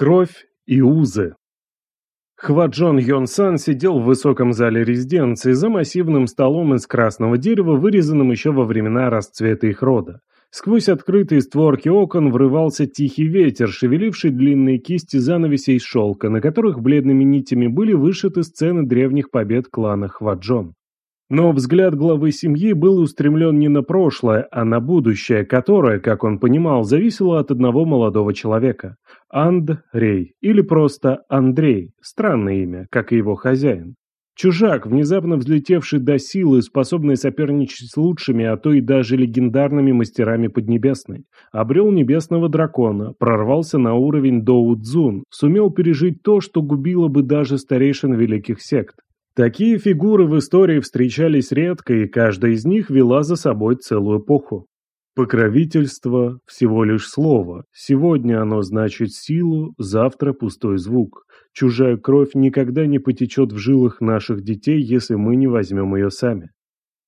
Кровь и узы. Хваджон Йон Сан сидел в высоком зале резиденции за массивным столом из красного дерева, вырезанным еще во времена расцвета их рода. Сквозь открытые створки окон врывался тихий ветер, шевеливший длинные кисти занавесей шелка, на которых бледными нитями были вышиты сцены древних побед клана Хваджон. Но взгляд главы семьи был устремлен не на прошлое, а на будущее, которое, как он понимал, зависело от одного молодого человека. Андрей, или просто Андрей, странное имя, как и его хозяин. Чужак, внезапно взлетевший до силы, способный соперничать с лучшими, а то и даже легендарными мастерами Поднебесной. Обрел небесного дракона, прорвался на уровень Доу-Дзун, сумел пережить то, что губило бы даже старейшин великих сект. Такие фигуры в истории встречались редко, и каждая из них вела за собой целую эпоху. Покровительство – всего лишь слово. Сегодня оно значит силу, завтра – пустой звук. Чужая кровь никогда не потечет в жилах наших детей, если мы не возьмем ее сами.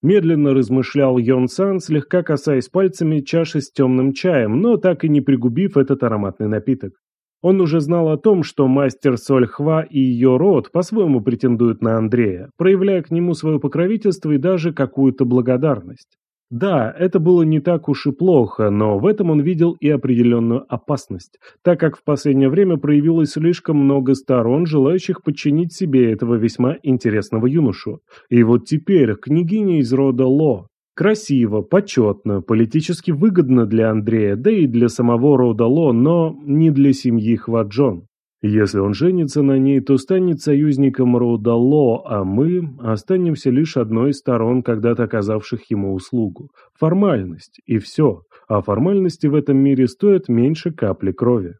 Медленно размышлял Йон Сан, слегка касаясь пальцами чаши с темным чаем, но так и не пригубив этот ароматный напиток. Он уже знал о том, что мастер Сольхва и ее род по-своему претендуют на Андрея, проявляя к нему свое покровительство и даже какую-то благодарность. Да, это было не так уж и плохо, но в этом он видел и определенную опасность, так как в последнее время проявилось слишком много сторон, желающих подчинить себе этого весьма интересного юношу. И вот теперь княгиня из рода Ло, Красиво, почетно, политически выгодно для Андрея, да и для самого рода Ло, но не для семьи Хваджон. Если он женится на ней, то станет союзником рода Ло, а мы останемся лишь одной из сторон, когда-то оказавших ему услугу. Формальность, и все. А формальности в этом мире стоят меньше капли крови.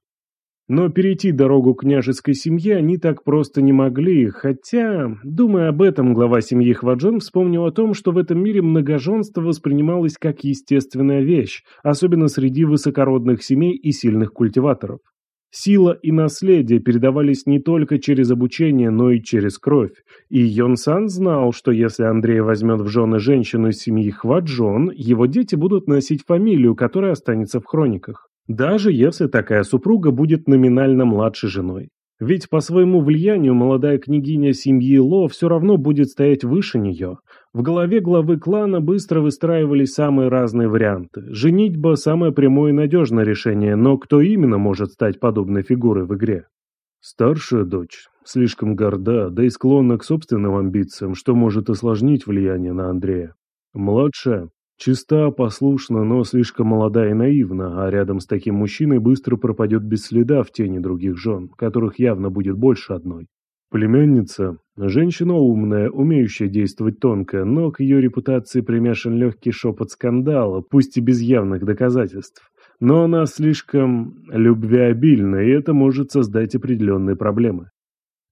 Но перейти дорогу княжеской семье они так просто не могли, хотя, думая об этом, глава семьи Хваджон вспомнил о том, что в этом мире многоженство воспринималось как естественная вещь, особенно среди высокородных семей и сильных культиваторов. Сила и наследие передавались не только через обучение, но и через кровь. И Йонсан знал, что если Андрей возьмет в жены женщину из семьи Хваджон, его дети будут носить фамилию, которая останется в хрониках даже если такая супруга будет номинально младшей женой. Ведь по своему влиянию молодая княгиня семьи Ло все равно будет стоять выше нее. В голове главы клана быстро выстраивались самые разные варианты. Женитьба – самое прямое и надежное решение, но кто именно может стать подобной фигурой в игре? Старшая дочь слишком горда, да и склонна к собственным амбициям, что может осложнить влияние на Андрея. Младшая Чиста, послушна, но слишком молода и наивна, а рядом с таким мужчиной быстро пропадет без следа в тени других жен, которых явно будет больше одной. Племянница – женщина умная, умеющая действовать тонко, но к ее репутации примешан легкий шепот скандала, пусть и без явных доказательств. Но она слишком любвеобильна, и это может создать определенные проблемы.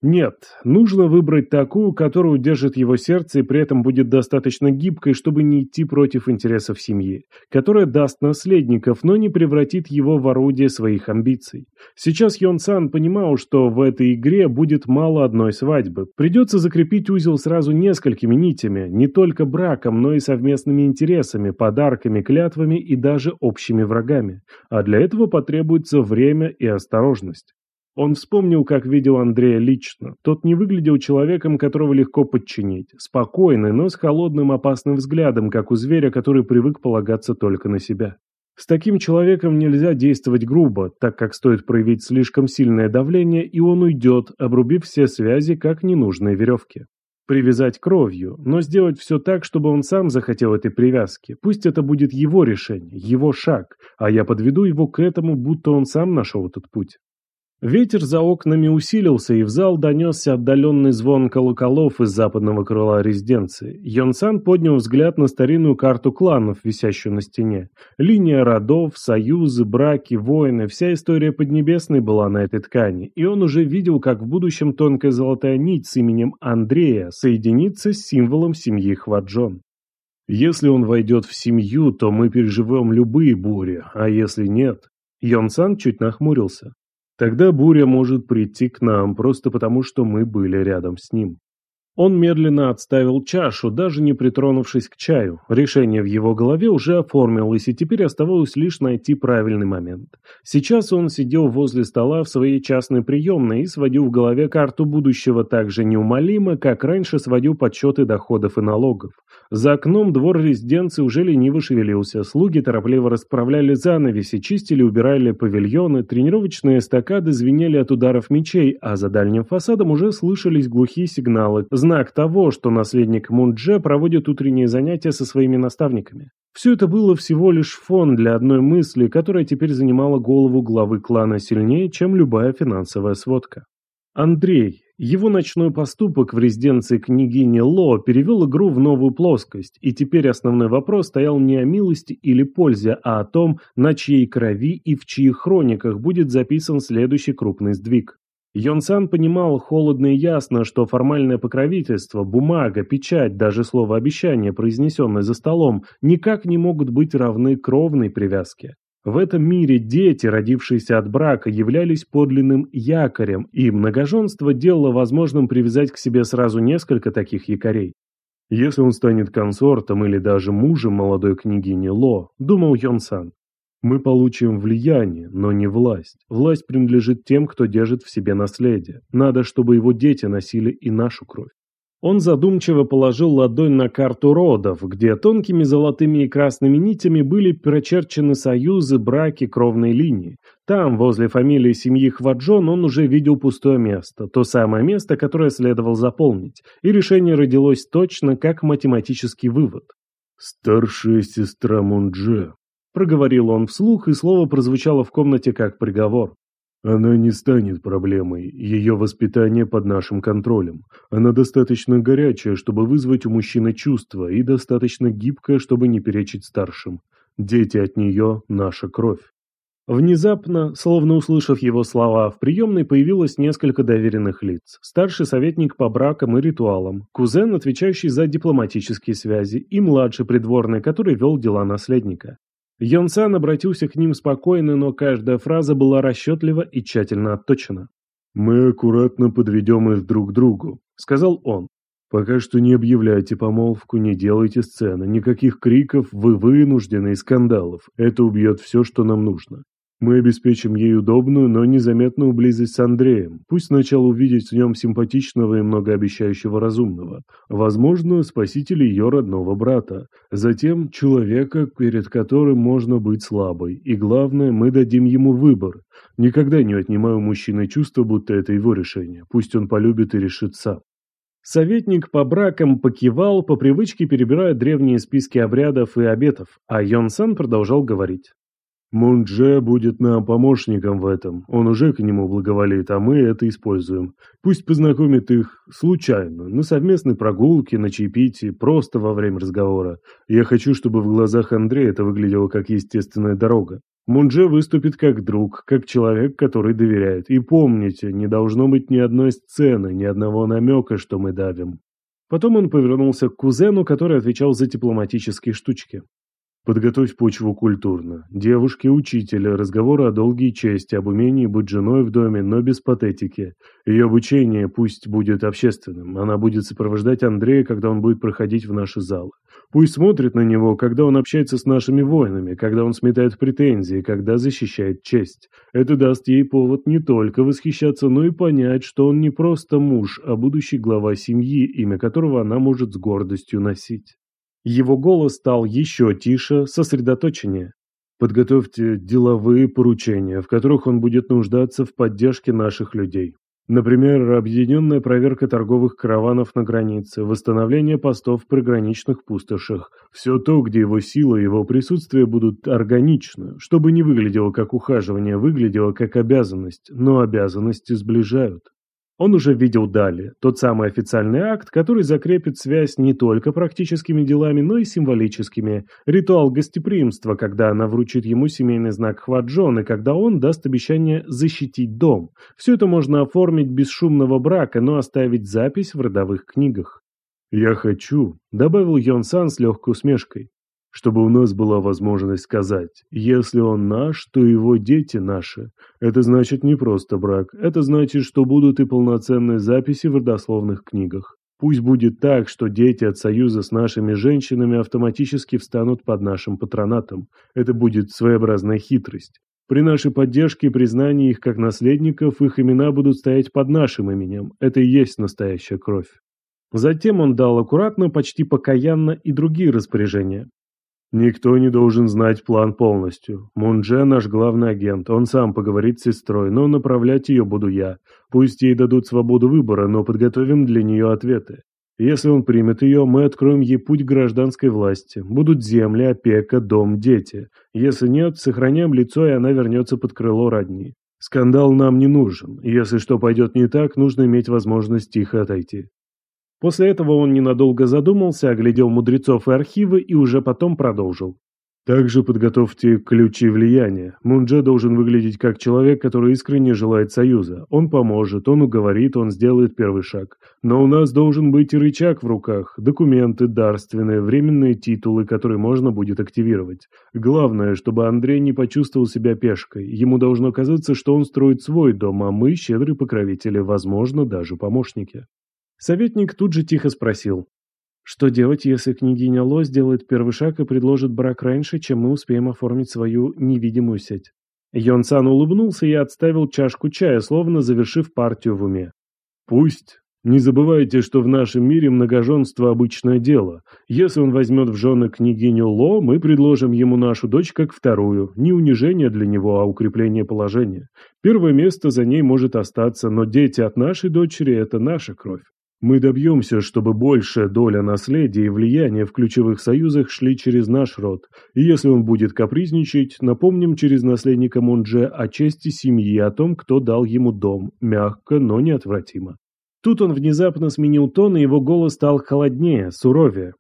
Нет, нужно выбрать такую, которая удержит его сердце и при этом будет достаточно гибкой, чтобы не идти против интересов семьи, которая даст наследников, но не превратит его в орудие своих амбиций. Сейчас Йон Сан понимал, что в этой игре будет мало одной свадьбы. Придется закрепить узел сразу несколькими нитями, не только браком, но и совместными интересами, подарками, клятвами и даже общими врагами. А для этого потребуется время и осторожность. Он вспомнил, как видел Андрея лично. Тот не выглядел человеком, которого легко подчинить. Спокойный, но с холодным опасным взглядом, как у зверя, который привык полагаться только на себя. С таким человеком нельзя действовать грубо, так как стоит проявить слишком сильное давление, и он уйдет, обрубив все связи, как ненужные веревки. Привязать кровью, но сделать все так, чтобы он сам захотел этой привязки. Пусть это будет его решение, его шаг, а я подведу его к этому, будто он сам нашел этот путь. Ветер за окнами усилился, и в зал донесся отдаленный звон колоколов из западного крыла резиденции. Йонсан поднял взгляд на старинную карту кланов, висящую на стене. Линия родов, союзы, браки, войны, вся история Поднебесной была на этой ткани, и он уже видел, как в будущем тонкая золотая нить с именем Андрея соединится с символом семьи Хваджон. Если он войдет в семью, то мы переживем любые бури, а если нет... Йонсан чуть нахмурился. Тогда буря может прийти к нам просто потому, что мы были рядом с ним. Он медленно отставил чашу, даже не притронувшись к чаю. Решение в его голове уже оформилось, и теперь оставалось лишь найти правильный момент. Сейчас он сидел возле стола в своей частной приемной и сводил в голове карту будущего так же неумолимо, как раньше сводил подсчеты доходов и налогов. За окном двор резиденции уже лениво шевелился, слуги торопливо расправляли занавеси, чистили, убирали павильоны, тренировочные эстакады звенели от ударов мечей, а за дальним фасадом уже слышались глухие сигналы, знак того, что наследник Мундже проводит утренние занятия со своими наставниками. Все это было всего лишь фон для одной мысли, которая теперь занимала голову главы клана сильнее, чем любая финансовая сводка. Андрей, его ночной поступок в резиденции княгини Ло перевел игру в новую плоскость, и теперь основной вопрос стоял не о милости или пользе, а о том, на чьей крови и в чьих хрониках будет записан следующий крупный сдвиг. Йонсан понимал холодно и ясно, что формальное покровительство, бумага, печать, даже слово обещания, произнесенное за столом, никак не могут быть равны кровной привязке. В этом мире дети, родившиеся от брака, являлись подлинным якорем, и многоженство делало возможным привязать к себе сразу несколько таких якорей. Если он станет консортом или даже мужем молодой княгини Ло, думал Йон-сан, мы получим влияние, но не власть. Власть принадлежит тем, кто держит в себе наследие. Надо, чтобы его дети носили и нашу кровь. Он задумчиво положил ладонь на карту родов, где тонкими золотыми и красными нитями были прочерчены союзы, браки, кровные линии. Там, возле фамилии семьи Хваджон, он уже видел пустое место, то самое место, которое следовал заполнить, и решение родилось точно как математический вывод. «Старшая сестра Мундже», — проговорил он вслух, и слово прозвучало в комнате как приговор. Она не станет проблемой, ее воспитание под нашим контролем. Она достаточно горячая, чтобы вызвать у мужчины чувства, и достаточно гибкая, чтобы не перечить старшим. Дети от нее – наша кровь. Внезапно, словно услышав его слова, в приемной появилось несколько доверенных лиц. Старший советник по бракам и ритуалам, кузен, отвечающий за дипломатические связи, и младший придворный, который вел дела наследника. Йонсан обратился к ним спокойно, но каждая фраза была расчетлива и тщательно отточена. «Мы аккуратно подведем их друг к другу», — сказал он. «Пока что не объявляйте помолвку, не делайте сцены, никаких криков, вы вынуждены и скандалов. Это убьет все, что нам нужно. Мы обеспечим ей удобную, но незаметную близость с Андреем. Пусть сначала увидеть в нем симпатичного и многообещающего разумного. Возможно, спасителя ее родного брата. Затем человека, перед которым можно быть слабой. И главное, мы дадим ему выбор. Никогда не отнимаю мужчины чувство, будто это его решение. Пусть он полюбит и решит сам. Советник по бракам покивал, по привычке перебирая древние списки обрядов и обетов, а Йон Сан продолжал говорить. Мундже будет нам помощником в этом. Он уже к нему благоволит, а мы это используем. Пусть познакомит их случайно, на совместной прогулке, на чаепитии, просто во время разговора. Я хочу, чтобы в глазах Андрея это выглядело как естественная дорога. Мундже выступит как друг, как человек, который доверяет. И помните, не должно быть ни одной сцены, ни одного намека, что мы давим. Потом он повернулся к кузену, который отвечал за дипломатические штучки. Подготовь почву культурно. Девушки учителя, разговоры о долге чести, об умении быть женой в доме, но без патетики. Ее обучение пусть будет общественным. Она будет сопровождать Андрея, когда он будет проходить в наши залы. Пусть смотрит на него, когда он общается с нашими воинами, когда он сметает претензии, когда защищает честь. Это даст ей повод не только восхищаться, но и понять, что он не просто муж, а будущий глава семьи, имя которого она может с гордостью носить. Его голос стал еще тише, сосредоточеннее. Подготовьте деловые поручения, в которых он будет нуждаться в поддержке наших людей. Например, объединенная проверка торговых караванов на границе, восстановление постов в приграничных пустошах. Все то, где его сила и его присутствие будут органичны, чтобы не выглядело как ухаживание, выглядело как обязанность, но обязанности сближают. Он уже видел далее, тот самый официальный акт, который закрепит связь не только практическими делами, но и символическими. Ритуал гостеприимства, когда она вручит ему семейный знак Хваджон, и когда он даст обещание защитить дом. Все это можно оформить без шумного брака, но оставить запись в родовых книгах. «Я хочу», — добавил Йон Сан с легкой усмешкой, чтобы у нас была возможность сказать, если он наш, то его дети наши. Это значит не просто брак, это значит, что будут и полноценные записи в родословных книгах. Пусть будет так, что дети от союза с нашими женщинами автоматически встанут под нашим патронатом. Это будет своеобразная хитрость. При нашей поддержке и признании их как наследников, их имена будут стоять под нашим именем. Это и есть настоящая кровь. Затем он дал аккуратно, почти покаянно и другие распоряжения. Никто не должен знать план полностью. Мундже наш главный агент, он сам поговорит с сестрой, но направлять ее буду я. Пусть ей дадут свободу выбора, но подготовим для нее ответы. Если он примет ее, мы откроем ей путь гражданской власти. Будут земли, опека, дом, дети. Если нет, сохраняем лицо, и она вернется под крыло родни. Скандал нам не нужен. Если что пойдет не так, нужно иметь возможность тихо отойти. После этого он ненадолго задумался, оглядел мудрецов и архивы и уже потом продолжил. Также подготовьте ключи влияния. Мундже должен выглядеть как человек, который искренне желает союза. Он поможет, он уговорит, он сделает первый шаг. Но у нас должен быть и рычаг в руках, документы дарственные, временные титулы, которые можно будет активировать. Главное, чтобы Андрей не почувствовал себя пешкой. Ему должно казаться, что он строит свой дом, а мы щедрые покровители, возможно, даже помощники. Советник тут же тихо спросил. «Что делать, если княгиня Ло сделает первый шаг и предложит брак раньше, чем мы успеем оформить свою невидимую сеть?» Йон Сан улыбнулся и отставил чашку чая, словно завершив партию в уме. «Пусть. Не забывайте, что в нашем мире многоженство – обычное дело. Если он возьмет в жены княгиню Ло, мы предложим ему нашу дочь как вторую. Не унижение для него, а укрепление положения. Первое место за ней может остаться, но дети от нашей дочери – это наша кровь. Мы добьемся, чтобы большая доля наследия и влияния в ключевых союзах шли через наш род, и если он будет капризничать, напомним через наследника Мунже о чести семьи, о том, кто дал ему дом, мягко, но неотвратимо. Тут он внезапно сменил тон, и его голос стал холоднее, суровее.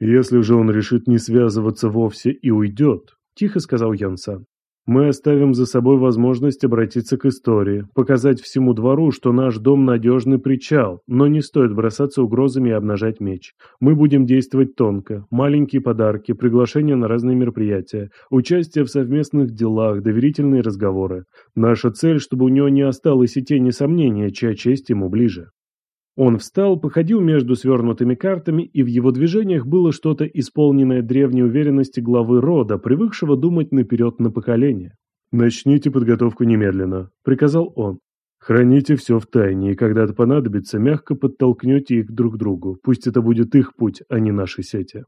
«Если же он решит не связываться вовсе и уйдет», – тихо сказал Янсан, мы оставим за собой возможность обратиться к истории, показать всему двору, что наш дом надежный причал, но не стоит бросаться угрозами и обнажать меч. Мы будем действовать тонко. Маленькие подарки, приглашения на разные мероприятия, участие в совместных делах, доверительные разговоры. Наша цель, чтобы у него не осталось и тени сомнения, чья честь ему ближе. Он встал, походил между свернутыми картами, и в его движениях было что-то исполненное древней уверенности главы рода, привыкшего думать наперед на поколение. «Начните подготовку немедленно», — приказал он. «Храните все в тайне, и когда это понадобится, мягко подтолкнете их друг к другу. Пусть это будет их путь, а не наши сети».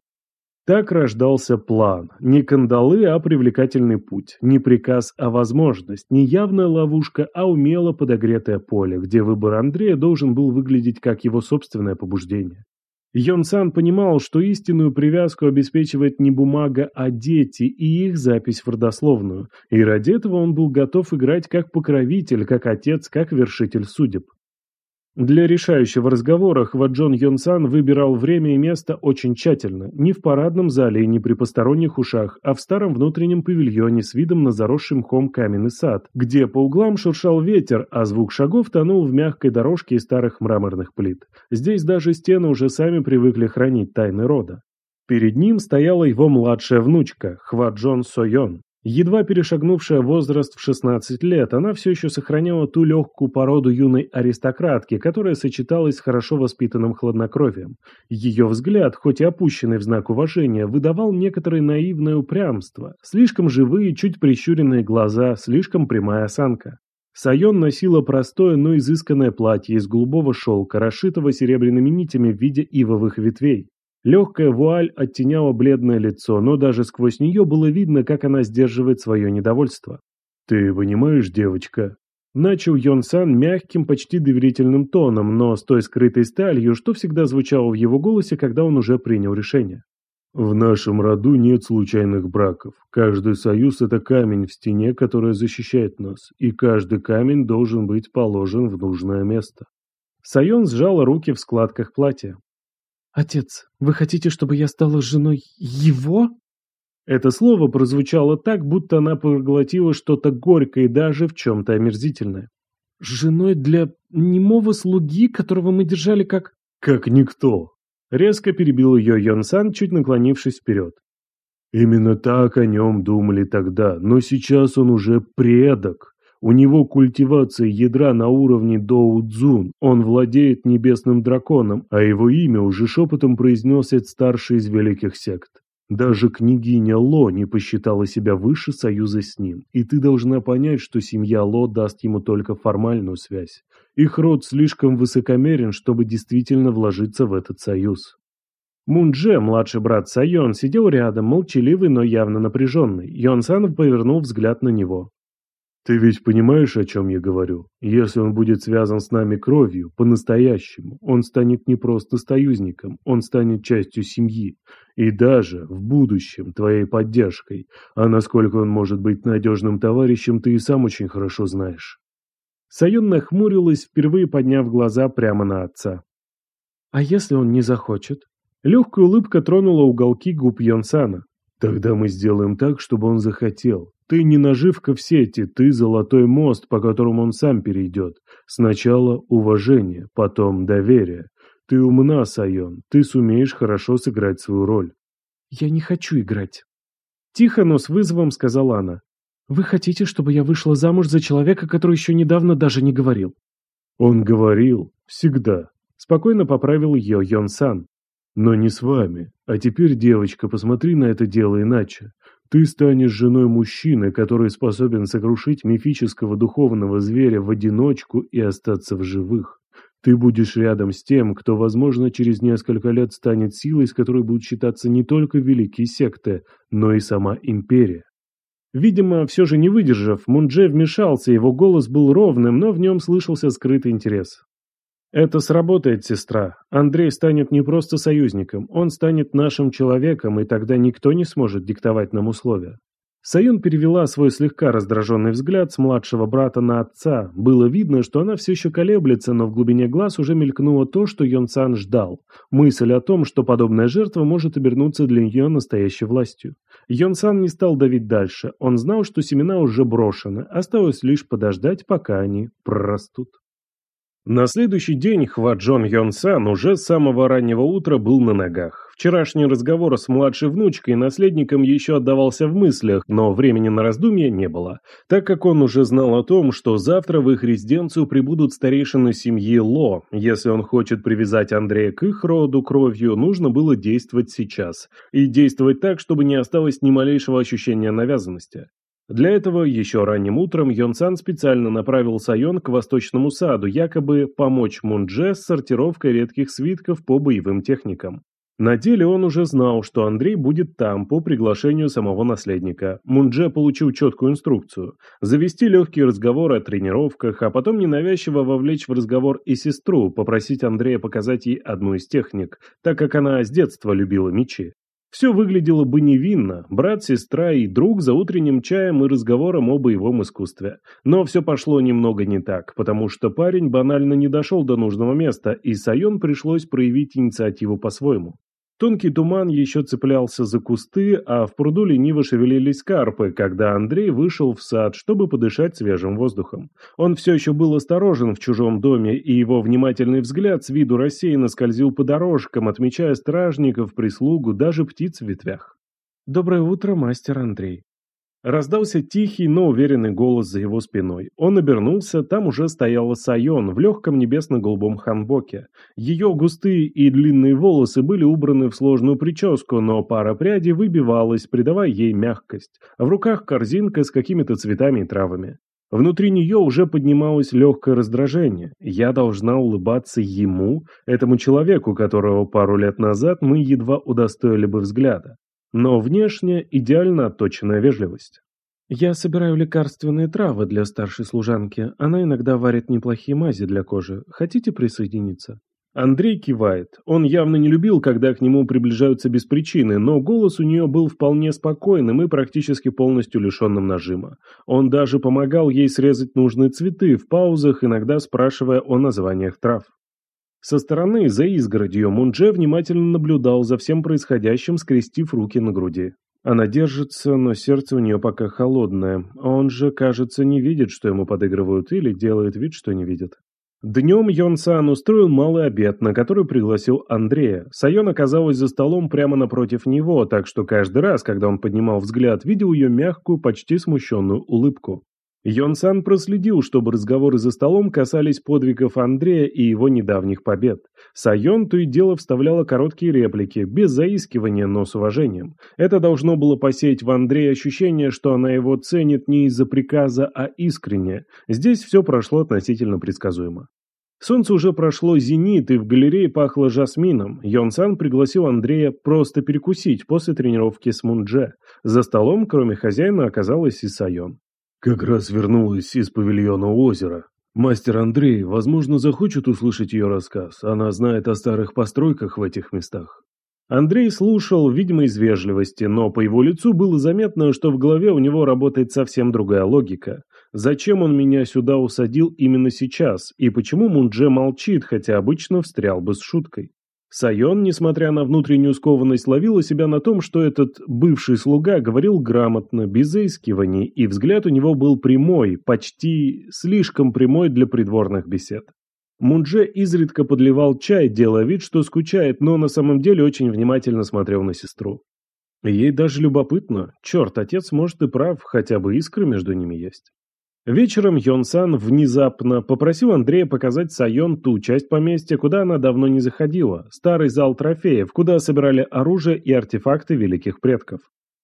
Так рождался план. Не кандалы, а привлекательный путь. Не приказ, а возможность. Не явная ловушка, а умело подогретое поле, где выбор Андрея должен был выглядеть как его собственное побуждение. Йон Сан понимал, что истинную привязку обеспечивает не бумага, а дети и их запись в родословную, и ради этого он был готов играть как покровитель, как отец, как вершитель судеб. Для решающего разговора Хваджон Йонсан выбирал время и место очень тщательно, не в парадном зале и не при посторонних ушах, а в старом внутреннем павильоне с видом на заросший мхом каменный сад, где по углам шуршал ветер, а звук шагов тонул в мягкой дорожке из старых мраморных плит. Здесь даже стены уже сами привыкли хранить тайны рода. Перед ним стояла его младшая внучка, Хваджон Сойон. Едва перешагнувшая возраст в 16 лет, она все еще сохраняла ту легкую породу юной аристократки, которая сочеталась с хорошо воспитанным хладнокровием. Ее взгляд, хоть и опущенный в знак уважения, выдавал некоторое наивное упрямство, слишком живые, чуть прищуренные глаза, слишком прямая осанка. Сайон носила простое, но изысканное платье из голубого шелка, расшитого серебряными нитями в виде ивовых ветвей. Легкая вуаль оттеняла бледное лицо, но даже сквозь нее было видно, как она сдерживает свое недовольство. «Ты понимаешь, девочка?» Начал Йон Сан мягким, почти доверительным тоном, но с той скрытой сталью, что всегда звучало в его голосе, когда он уже принял решение. «В нашем роду нет случайных браков. Каждый союз – это камень в стене, который защищает нас, и каждый камень должен быть положен в нужное место». Сайон сжала руки в складках платья. «Отец, вы хотите, чтобы я стала женой его?» Это слово прозвучало так, будто она проглотила что-то горькое и даже в чем-то омерзительное. «Женой для немого слуги, которого мы держали как...» «Как никто!» Резко перебил ее Йон-сан, чуть наклонившись вперед. Именно так о нем думали тогда, но сейчас он уже предок. У него культивация ядра на уровне Доу-Дзун, он владеет небесным драконом, а его имя уже шепотом произносит старший из великих сект. Даже княгиня Ло не посчитала себя выше союза с ним, и ты должна понять, что семья Ло даст ему только формальную связь. Их род слишком высокомерен, чтобы действительно вложиться в этот союз. Мундже, младший брат Сайон, сидел рядом, молчаливый, но явно напряженный. Йон Сан повернул взгляд на него. Ты ведь понимаешь, о чем я говорю? Если он будет связан с нами кровью, по-настоящему, он станет не просто союзником, он станет частью семьи. И даже, в будущем, твоей поддержкой. А насколько он может быть надежным товарищем, ты и сам очень хорошо знаешь. Саюн нахмурилась, впервые подняв глаза прямо на отца. «А если он не захочет?» Легкая улыбка тронула уголки губ Йонсана. «Тогда мы сделаем так, чтобы он захотел. Ты не наживка в сети, ты золотой мост, по которому он сам перейдет. Сначала уважение, потом доверие. Ты умна, Сайон, ты сумеешь хорошо сыграть свою роль. Я не хочу играть. Тихо, но с вызовом сказала она. Вы хотите, чтобы я вышла замуж за человека, который еще недавно даже не говорил? Он говорил. Всегда. Спокойно поправил ее Йон Сан. Но не с вами. А теперь, девочка, посмотри на это дело иначе. Ты станешь женой мужчины, который способен сокрушить мифического духовного зверя в одиночку и остаться в живых. Ты будешь рядом с тем, кто, возможно, через несколько лет станет силой, с которой будут считаться не только великие секты, но и сама империя. Видимо, все же не выдержав, Мундже вмешался, его голос был ровным, но в нем слышался скрытый интерес. Это сработает, сестра. Андрей станет не просто союзником, он станет нашим человеком, и тогда никто не сможет диктовать нам условия. Саюн перевела свой слегка раздраженный взгляд с младшего брата на отца. Было видно, что она все еще колеблется, но в глубине глаз уже мелькнуло то, что Йон Сан ждал. Мысль о том, что подобная жертва может обернуться для нее настоящей властью. Йон Сан не стал давить дальше. Он знал, что семена уже брошены. Осталось лишь подождать, пока они прорастут. На следующий день Хваджон Йон Сан уже с самого раннего утра был на ногах. Вчерашний разговор с младшей внучкой и наследником еще отдавался в мыслях, но времени на раздумья не было, так как он уже знал о том, что завтра в их резиденцию прибудут старейшины семьи Ло. Если он хочет привязать Андрея к их роду кровью, нужно было действовать сейчас. И действовать так, чтобы не осталось ни малейшего ощущения навязанности. Для этого еще ранним утром Йонсан специально направил Сайон к восточному саду, якобы помочь Мундже с сортировкой редких свитков по боевым техникам. На деле он уже знал, что Андрей будет там по приглашению самого наследника. Мундже получил четкую инструкцию – завести легкий разговор о тренировках, а потом ненавязчиво вовлечь в разговор и сестру, попросить Андрея показать ей одну из техник, так как она с детства любила мечи. Все выглядело бы невинно, брат, сестра и друг за утренним чаем и разговором о боевом искусстве. Но все пошло немного не так, потому что парень банально не дошел до нужного места, и Сайон пришлось проявить инициативу по-своему. Тонкий туман еще цеплялся за кусты, а в пруду лениво шевелились карпы, когда Андрей вышел в сад, чтобы подышать свежим воздухом. Он все еще был осторожен в чужом доме, и его внимательный взгляд с виду рассеянно скользил по дорожкам, отмечая стражников, прислугу, даже птиц в ветвях. «Доброе утро, мастер Андрей», Раздался тихий, но уверенный голос за его спиной. Он обернулся, там уже стояла Сайон в легком небесно-голубом ханбоке. Ее густые и длинные волосы были убраны в сложную прическу, но пара прядей выбивалась, придавая ей мягкость. В руках корзинка с какими-то цветами и травами. Внутри нее уже поднималось легкое раздражение. Я должна улыбаться ему, этому человеку, которого пару лет назад мы едва удостоили бы взгляда но внешне идеально отточенная вежливость. «Я собираю лекарственные травы для старшей служанки. Она иногда варит неплохие мази для кожи. Хотите присоединиться?» Андрей кивает. Он явно не любил, когда к нему приближаются без причины, но голос у нее был вполне спокойным и практически полностью лишенным нажима. Он даже помогал ей срезать нужные цветы в паузах, иногда спрашивая о названиях трав. Со стороны, за изгородью, Мундже внимательно наблюдал за всем происходящим, скрестив руки на груди. Она держится, но сердце у нее пока холодное. Он же, кажется, не видит, что ему подыгрывают, или делает вид, что не видит. Днем Йон Сан устроил малый обед, на который пригласил Андрея. Сайон оказалась за столом прямо напротив него, так что каждый раз, когда он поднимал взгляд, видел ее мягкую, почти смущенную улыбку. Йонсан проследил, чтобы разговоры за столом касались подвигов Андрея и его недавних побед. Сайон то и дело вставляла короткие реплики, без заискивания, но с уважением. Это должно было посеять в Андрея ощущение, что она его ценит не из-за приказа, а искренне. Здесь все прошло относительно предсказуемо. Солнце уже прошло зенит, и в галерее пахло жасмином. Йонсан пригласил Андрея просто перекусить после тренировки с Мундже. За столом, кроме хозяина, оказалась и Сайон. Как раз вернулась из павильона озера. Мастер Андрей, возможно, захочет услышать ее рассказ. Она знает о старых постройках в этих местах. Андрей слушал, видимо, из вежливости, но по его лицу было заметно, что в голове у него работает совсем другая логика. Зачем он меня сюда усадил именно сейчас, и почему Мундже молчит, хотя обычно встрял бы с шуткой? Сайон, несмотря на внутреннюю скованность, ловила себя на том, что этот бывший слуга говорил грамотно, без заискиваний, и взгляд у него был прямой, почти слишком прямой для придворных бесед. Мундже изредка подливал чай, делая вид, что скучает, но на самом деле очень внимательно смотрел на сестру. Ей даже любопытно. Черт, отец может и прав, хотя бы искры между ними есть. Вечером Йон-сан внезапно попросил Андрея показать Сайон ту часть поместья, куда она давно не заходила, старый зал трофеев, куда собирали оружие и артефакты великих предков.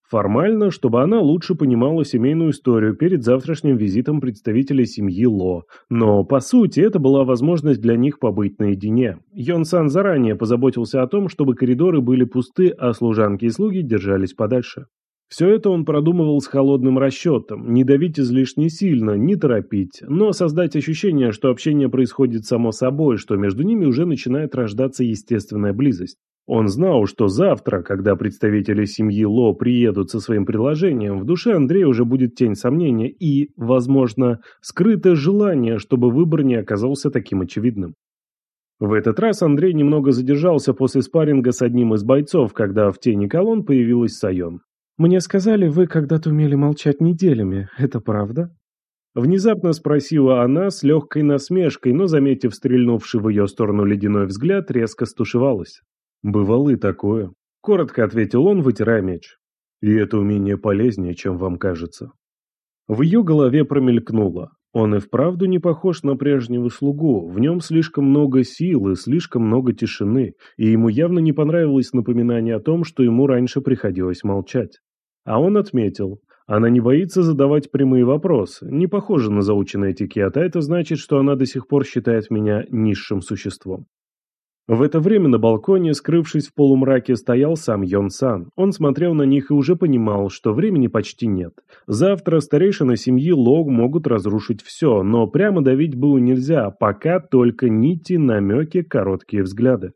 Формально, чтобы она лучше понимала семейную историю перед завтрашним визитом представителей семьи Ло, но по сути это была возможность для них побыть наедине. Йон-сан заранее позаботился о том, чтобы коридоры были пусты, а служанки и слуги держались подальше. Все это он продумывал с холодным расчетом, не давить излишне сильно, не торопить, но создать ощущение, что общение происходит само собой, что между ними уже начинает рождаться естественная близость. Он знал, что завтра, когда представители семьи Ло приедут со своим предложением, в душе Андрея уже будет тень сомнения и, возможно, скрытое желание, чтобы выбор не оказался таким очевидным. В этот раз Андрей немного задержался после спарринга с одним из бойцов, когда в тени колонн появилась Сайон. «Мне сказали, вы когда-то умели молчать неделями. Это правда?» Внезапно спросила она с легкой насмешкой, но, заметив стрельнувший в ее сторону ледяной взгляд, резко стушевалась. «Бывало и такое», — коротко ответил он, вытирая меч. «И это умение полезнее, чем вам кажется». В ее голове промелькнуло. Он и вправду не похож на прежнего слугу, в нем слишком много сил и слишком много тишины, и ему явно не понравилось напоминание о том, что ему раньше приходилось молчать. А он отметил, она не боится задавать прямые вопросы, не похоже на заученный этикет, а это значит, что она до сих пор считает меня низшим существом. В это время на балконе, скрывшись в полумраке, стоял сам Йон Сан. Он смотрел на них и уже понимал, что времени почти нет. Завтра старейшины семьи Лог могут разрушить все, но прямо давить было нельзя, пока только нити, намеки, короткие взгляды.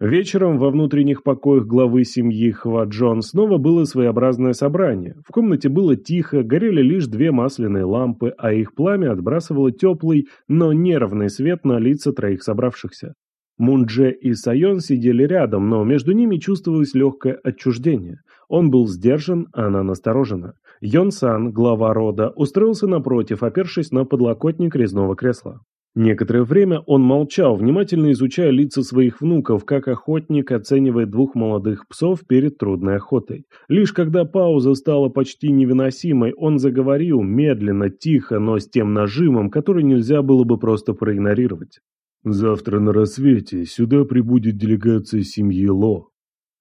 Вечером во внутренних покоях главы семьи Хва Джон снова было своеобразное собрание. В комнате было тихо, горели лишь две масляные лампы, а их пламя отбрасывало теплый, но нервный свет на лица троих собравшихся. Мундже и Сайон сидели рядом, но между ними чувствовалось легкое отчуждение. Он был сдержан, а она насторожена. Йон Сан, глава рода, устроился напротив, опершись на подлокотник резного кресла. Некоторое время он молчал, внимательно изучая лица своих внуков, как охотник оценивает двух молодых псов перед трудной охотой. Лишь когда пауза стала почти невыносимой, он заговорил, медленно, тихо, но с тем нажимом, который нельзя было бы просто проигнорировать. «Завтра на рассвете сюда прибудет делегация семьи Ло».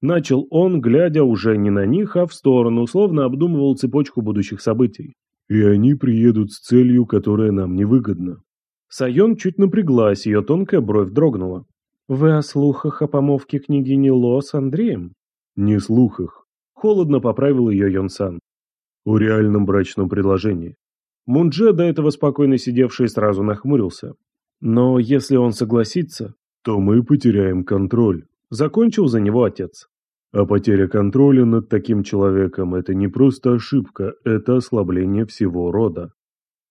Начал он, глядя уже не на них, а в сторону, словно обдумывал цепочку будущих событий. «И они приедут с целью, которая нам невыгодна. Сайон чуть напряглась, ее тонкая бровь дрогнула. «Вы о слухах о помовке княгини Ло с Андреем?» «Не слухах». Холодно поправил ее Йонсан. «О реальном брачном предложении». Мундже, до этого спокойно сидевший, сразу нахмурился. «Но если он согласится...» «То мы потеряем контроль», — закончил за него отец. А потеря контроля над таким человеком – это не просто ошибка, это ослабление всего рода.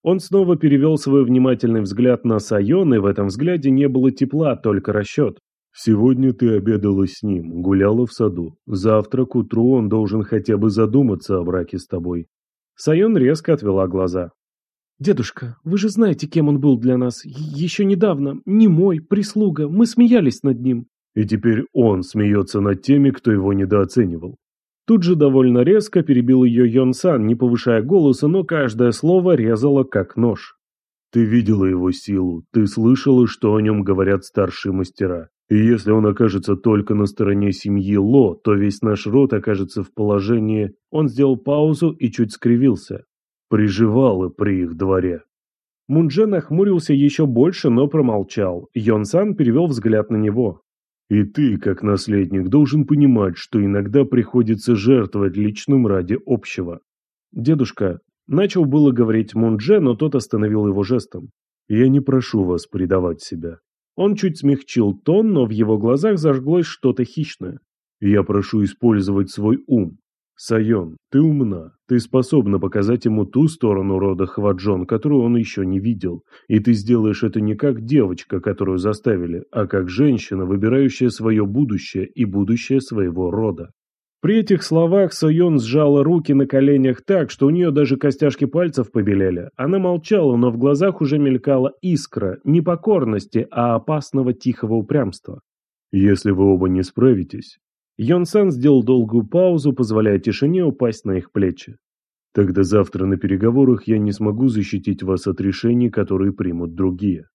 Он снова перевел свой внимательный взгляд на Сайон, и в этом взгляде не было тепла, только расчет. «Сегодня ты обедала с ним, гуляла в саду. Завтра к утру он должен хотя бы задуматься о браке с тобой». Сайон резко отвела глаза. «Дедушка, вы же знаете, кем он был для нас. Еще недавно. Не мой, прислуга. Мы смеялись над ним». «И теперь он смеется над теми, кто его недооценивал». Тут же довольно резко перебил ее Йон Сан, не повышая голоса, но каждое слово резало как нож. «Ты видела его силу, ты слышала, что о нем говорят старшие мастера. И если он окажется только на стороне семьи Ло, то весь наш род окажется в положении...» Он сделал паузу и чуть скривился. «Приживалы при их дворе». Мунже нахмурился еще больше, но промолчал. Йон Сан перевел взгляд на него. И ты, как наследник, должен понимать, что иногда приходится жертвовать личным ради общего. Дедушка, начал было говорить Мундже, но тот остановил его жестом. Я не прошу вас предавать себя. Он чуть смягчил тон, но в его глазах зажглось что-то хищное. Я прошу использовать свой ум. Сайон, ты умна, ты способна показать ему ту сторону рода Хваджон, которую он еще не видел, и ты сделаешь это не как девочка, которую заставили, а как женщина, выбирающая свое будущее и будущее своего рода. При этих словах Сайон сжала руки на коленях так, что у нее даже костяшки пальцев побелели. Она молчала, но в глазах уже мелькала искра, не покорности, а опасного тихого упрямства. «Если вы оба не справитесь, Йон-сан сделал долгую паузу, позволяя тишине упасть на их плечи. «Тогда завтра на переговорах я не смогу защитить вас от решений, которые примут другие».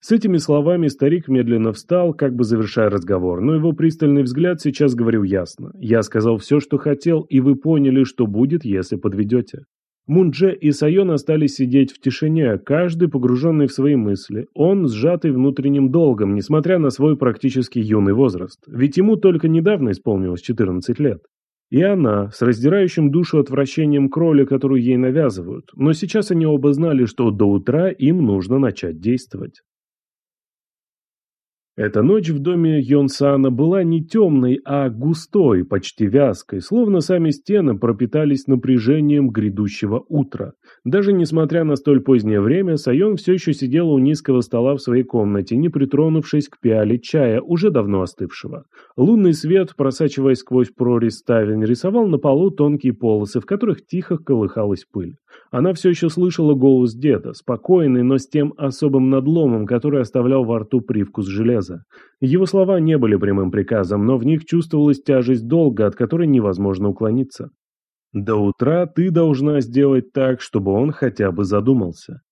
С этими словами старик медленно встал, как бы завершая разговор, но его пристальный взгляд сейчас говорил ясно. «Я сказал все, что хотел, и вы поняли, что будет, если подведете». Мундже и Сайон остались сидеть в тишине, каждый погруженный в свои мысли. Он сжатый внутренним долгом, несмотря на свой практически юный возраст. Ведь ему только недавно исполнилось 14 лет. И она, с раздирающим душу отвращением к роли, которую ей навязывают. Но сейчас они оба знали, что до утра им нужно начать действовать. Эта ночь в доме Йонсана была не темной, а густой, почти вязкой, словно сами стены пропитались напряжением грядущего утра. Даже несмотря на столь позднее время, Сайон все еще сидела у низкого стола в своей комнате, не притронувшись к пиале чая, уже давно остывшего. Лунный свет, просачиваясь сквозь прорезь ставень, рисовал на полу тонкие полосы, в которых тихо колыхалась пыль. Она все еще слышала голос деда, спокойный, но с тем особым надломом, который оставлял во рту привкус железа. Его слова не были прямым приказом, но в них чувствовалась тяжесть долга, от которой невозможно уклониться. «До утра ты должна сделать так, чтобы он хотя бы задумался».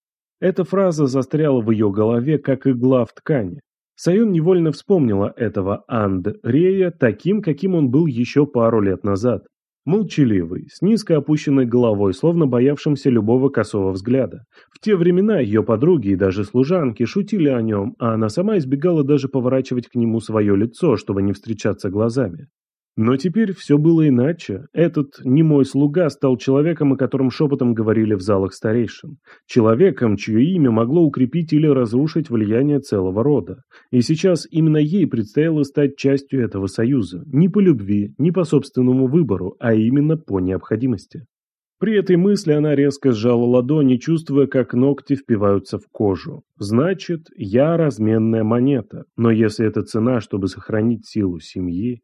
Эта фраза застряла в ее голове, как игла в ткани. Сайон невольно вспомнила этого Анд-Рея таким, каким он был еще пару лет назад. Молчаливый, с низко опущенной головой, словно боявшимся любого косого взгляда. В те времена ее подруги и даже служанки шутили о нем, а она сама избегала даже поворачивать к нему свое лицо, чтобы не встречаться глазами. Но теперь все было иначе. Этот немой слуга стал человеком, о котором шепотом говорили в залах старейшин. Человеком, чье имя могло укрепить или разрушить влияние целого рода. И сейчас именно ей предстояло стать частью этого союза. Не по любви, не по собственному выбору, а именно по необходимости. При этой мысли она резко сжала ладони, чувствуя, как ногти впиваются в кожу. Значит, я разменная монета. Но если это цена, чтобы сохранить силу семьи,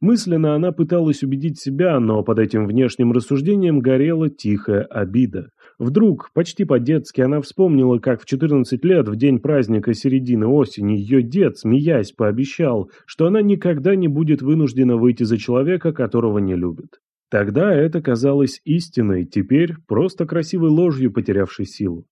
Мысленно она пыталась убедить себя, но под этим внешним рассуждением горела тихая обида. Вдруг, почти по-детски, она вспомнила, как в 14 лет, в день праздника середины осени, ее дед, смеясь, пообещал, что она никогда не будет вынуждена выйти за человека, которого не любит. Тогда это казалось истиной, теперь просто красивой ложью, потерявшей силу.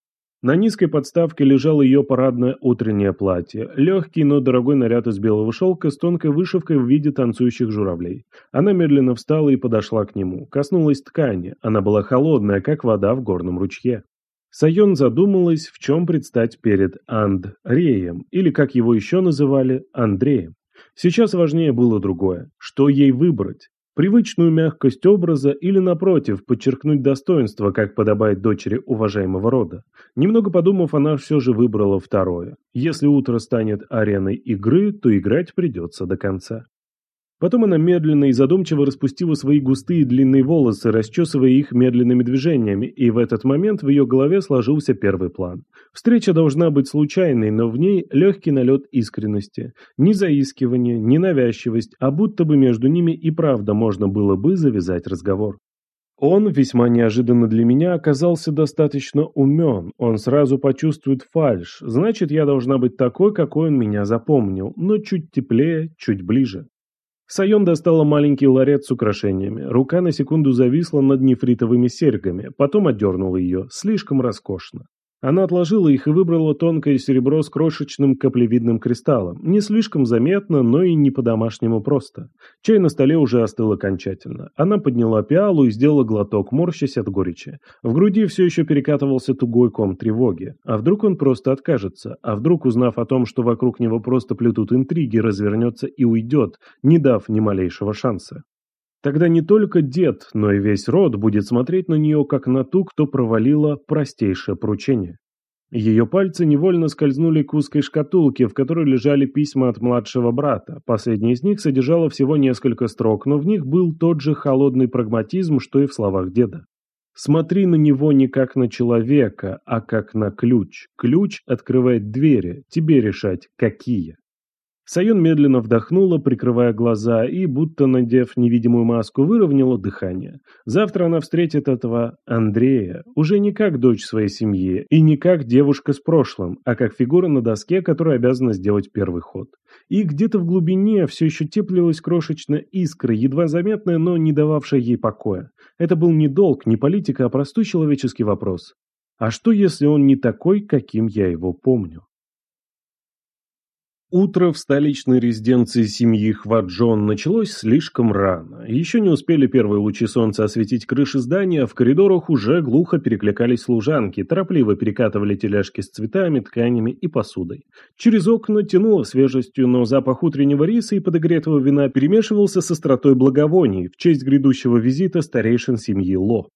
На низкой подставке лежало ее парадное утреннее платье, легкий, но дорогой наряд из белого шелка с тонкой вышивкой в виде танцующих журавлей. Она медленно встала и подошла к нему, коснулась ткани, она была холодная, как вода в горном ручье. Сайон задумалась, в чем предстать перед Андреем, или, как его еще называли, Андреем. Сейчас важнее было другое, что ей выбрать. Привычную мягкость образа или, напротив, подчеркнуть достоинство, как подобает дочери уважаемого рода. Немного подумав, она все же выбрала второе. Если утро станет ареной игры, то играть придется до конца. Потом она медленно и задумчиво распустила свои густые длинные волосы, расчесывая их медленными движениями, и в этот момент в ее голове сложился первый план. Встреча должна быть случайной, но в ней легкий налет искренности. Ни заискивание, ни навязчивость, а будто бы между ними и правда можно было бы завязать разговор. Он, весьма неожиданно для меня, оказался достаточно умен. Он сразу почувствует фальшь. Значит, я должна быть такой, какой он меня запомнил, но чуть теплее, чуть ближе. Сайон достала маленький ларец с украшениями. Рука на секунду зависла над нефритовыми серьгами, потом отдернула ее. Слишком роскошно. Она отложила их и выбрала тонкое серебро с крошечным каплевидным кристаллом. Не слишком заметно, но и не по-домашнему просто. Чай на столе уже остыл окончательно. Она подняла пиалу и сделала глоток, морщась от горечи. В груди все еще перекатывался тугой ком тревоги. А вдруг он просто откажется? А вдруг, узнав о том, что вокруг него просто плетут интриги, развернется и уйдет, не дав ни малейшего шанса? Тогда не только дед, но и весь род будет смотреть на нее, как на ту, кто провалила простейшее поручение. Ее пальцы невольно скользнули к узкой шкатулке, в которой лежали письма от младшего брата. Последний из них содержало всего несколько строк, но в них был тот же холодный прагматизм, что и в словах деда. Смотри на него не как на человека, а как на ключ. Ключ открывает двери, тебе решать, какие. Сайон медленно вдохнула, прикрывая глаза, и, будто надев невидимую маску, выровняла дыхание. Завтра она встретит этого Андрея, уже не как дочь своей семьи, и не как девушка с прошлым, а как фигура на доске, которая обязана сделать первый ход. И где-то в глубине все еще теплилась крошечная искра, едва заметная, но не дававшая ей покоя. Это был не долг, не политика, а простой человеческий вопрос. А что, если он не такой, каким я его помню? Утро в столичной резиденции семьи Хваджон началось слишком рано. Еще не успели первые лучи солнца осветить крыши здания, а в коридорах уже глухо перекликались служанки, торопливо перекатывали тележки с цветами, тканями и посудой. Через окна тянуло свежестью, но запах утреннего риса и подогретого вина перемешивался с остротой благовоний в честь грядущего визита старейшин семьи Ло.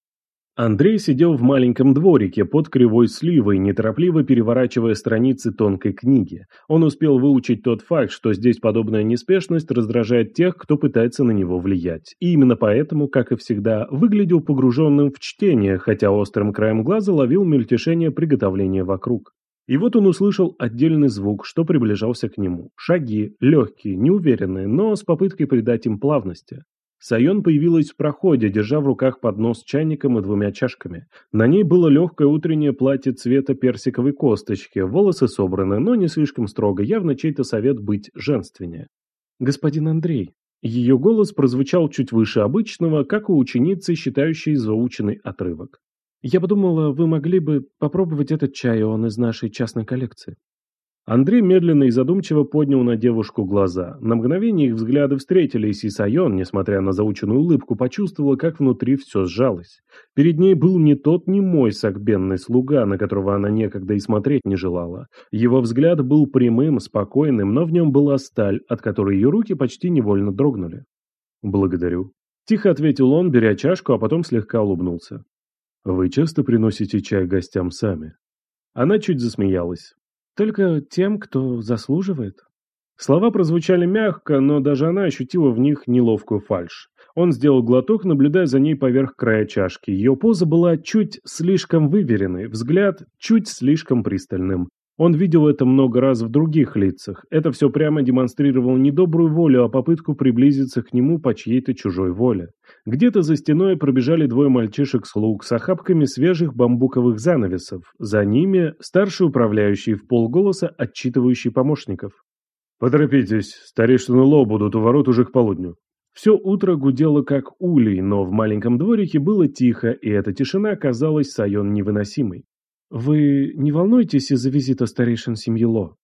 Андрей сидел в маленьком дворике под кривой сливой, неторопливо переворачивая страницы тонкой книги. Он успел выучить тот факт, что здесь подобная неспешность раздражает тех, кто пытается на него влиять. И именно поэтому, как и всегда, выглядел погруженным в чтение, хотя острым краем глаза ловил мельтешение приготовления вокруг. И вот он услышал отдельный звук, что приближался к нему. Шаги, легкие, неуверенные, но с попыткой придать им плавности. Сайон появилась в проходе, держа в руках поднос с чайником и двумя чашками. На ней было легкое утреннее платье цвета персиковой косточки, волосы собраны, но не слишком строго, явно чей-то совет быть женственнее. «Господин Андрей». Ее голос прозвучал чуть выше обычного, как у ученицы, считающей заученный отрывок. «Я подумала, вы могли бы попробовать этот чай, он из нашей частной коллекции». Андрей медленно и задумчиво поднял на девушку глаза. На мгновение их взгляды встретились, и Сайон, несмотря на заученную улыбку, почувствовала, как внутри все сжалось. Перед ней был не тот не мой сагбенный слуга, на которого она некогда и смотреть не желала. Его взгляд был прямым, спокойным, но в нем была сталь, от которой ее руки почти невольно дрогнули. «Благодарю». Тихо ответил он, беря чашку, а потом слегка улыбнулся. «Вы часто приносите чай гостям сами?» Она чуть засмеялась. Только тем, кто заслуживает. Слова прозвучали мягко, но даже она ощутила в них неловкую фальшь. Он сделал глоток, наблюдая за ней поверх края чашки. Ее поза была чуть слишком выверенной, взгляд чуть слишком пристальным. Он видел это много раз в других лицах. Это все прямо демонстрировало не добрую волю, а попытку приблизиться к нему по чьей-то чужой воле. Где-то за стеной пробежали двое мальчишек-слуг с охапками свежих бамбуковых занавесов. За ними старший управляющий в полголоса, отчитывающий помощников. «Поторопитесь, старейшины Ло будут у ворот уже к полудню». Все утро гудело как улей, но в маленьком дворике было тихо, и эта тишина казалась Сайон невыносимой. «Вы не волнуетесь из-за визита старейшин семьи Ло?»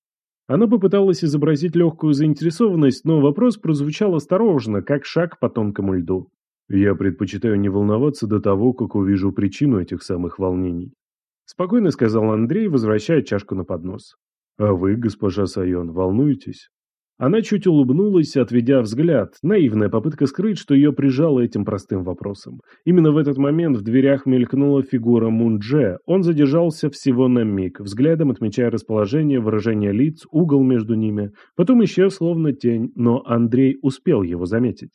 Она попыталась изобразить легкую заинтересованность, но вопрос прозвучал осторожно, как шаг по тонкому льду. «Я предпочитаю не волноваться до того, как увижу причину этих самых волнений», спокойно сказал Андрей, возвращая чашку на поднос. «А вы, госпожа Сайон, волнуетесь?» Она чуть улыбнулась, отведя взгляд, наивная попытка скрыть, что ее прижало этим простым вопросом. Именно в этот момент в дверях мелькнула фигура Мундже. Он задержался всего на миг, взглядом отмечая расположение, выражение лиц, угол между ними. Потом исчез словно тень, но Андрей успел его заметить.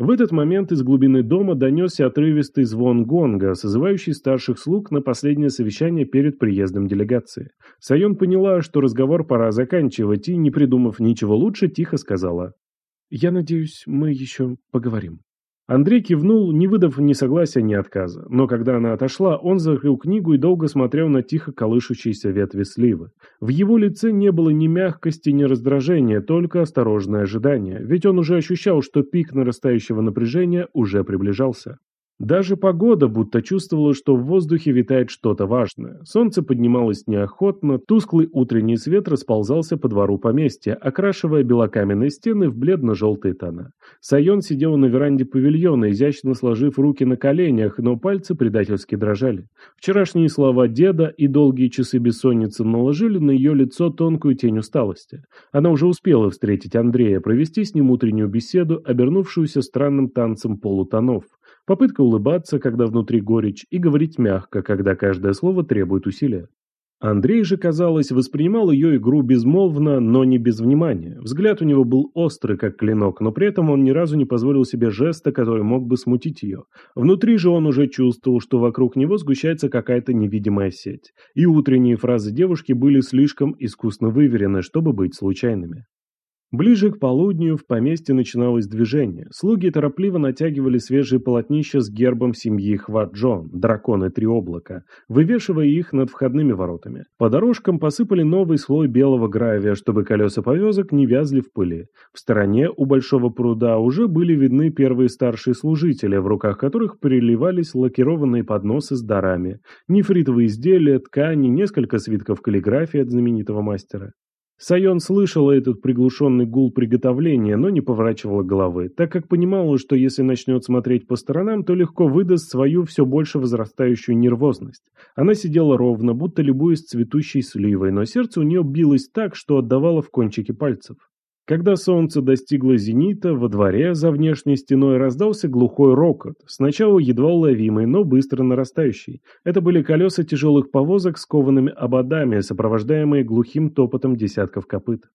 В этот момент из глубины дома донесся отрывистый звон гонга, созывающий старших слуг на последнее совещание перед приездом делегации. Сайон поняла, что разговор пора заканчивать, и, не придумав ничего лучше, тихо сказала. «Я надеюсь, мы еще поговорим». Андрей кивнул, не выдав ни согласия, ни отказа. Но когда она отошла, он закрыл книгу и долго смотрел на тихо колышущиеся ветви сливы. В его лице не было ни мягкости, ни раздражения, только осторожное ожидание, ведь он уже ощущал, что пик нарастающего напряжения уже приближался. Даже погода будто чувствовала, что в воздухе витает что-то важное. Солнце поднималось неохотно, тусклый утренний свет расползался по двору поместья, окрашивая белокаменные стены в бледно-желтые тона. Сайон сидел на веранде павильона, изящно сложив руки на коленях, но пальцы предательски дрожали. Вчерашние слова деда и долгие часы бессонницы наложили на ее лицо тонкую тень усталости. Она уже успела встретить Андрея, провести с ним утреннюю беседу, обернувшуюся странным танцем полутонов. Попытка улыбаться, когда внутри горечь, и говорить мягко, когда каждое слово требует усилия. Андрей же, казалось, воспринимал ее игру безмолвно, но не без внимания. Взгляд у него был острый, как клинок, но при этом он ни разу не позволил себе жеста, который мог бы смутить ее. Внутри же он уже чувствовал, что вокруг него сгущается какая-то невидимая сеть. И утренние фразы девушки были слишком искусно выверены, чтобы быть случайными. Ближе к полудню в поместье начиналось движение. Слуги торопливо натягивали свежие полотнища с гербом семьи Хваджон, драконы три облака, вывешивая их над входными воротами. По дорожкам посыпали новый слой белого гравия, чтобы колеса повезок не вязли в пыли. В стороне у большого пруда уже были видны первые старшие служители, в руках которых переливались лакированные подносы с дарами, нефритовые изделия, ткани, несколько свитков каллиграфии от знаменитого мастера. Сайон слышала этот приглушенный гул приготовления, но не поворачивала головы, так как понимала, что если начнет смотреть по сторонам, то легко выдаст свою все больше возрастающую нервозность. Она сидела ровно, будто любуясь цветущей сливой, но сердце у нее билось так, что отдавало в кончике пальцев. Когда солнце достигло зенита, во дворе за внешней стеной раздался глухой рокот, сначала едва уловимый, но быстро нарастающий. Это были колеса тяжелых повозок с коваными ободами, сопровождаемые глухим топотом десятков копыт.